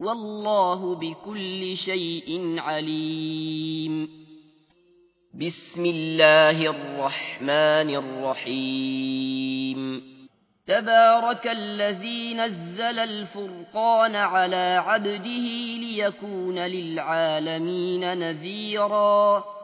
والله بكل شيء عليم. بسم الله الرحمن الرحيم. تبارك الذي نزل الفرقان على عبده ليكون للعالمين نذيراً.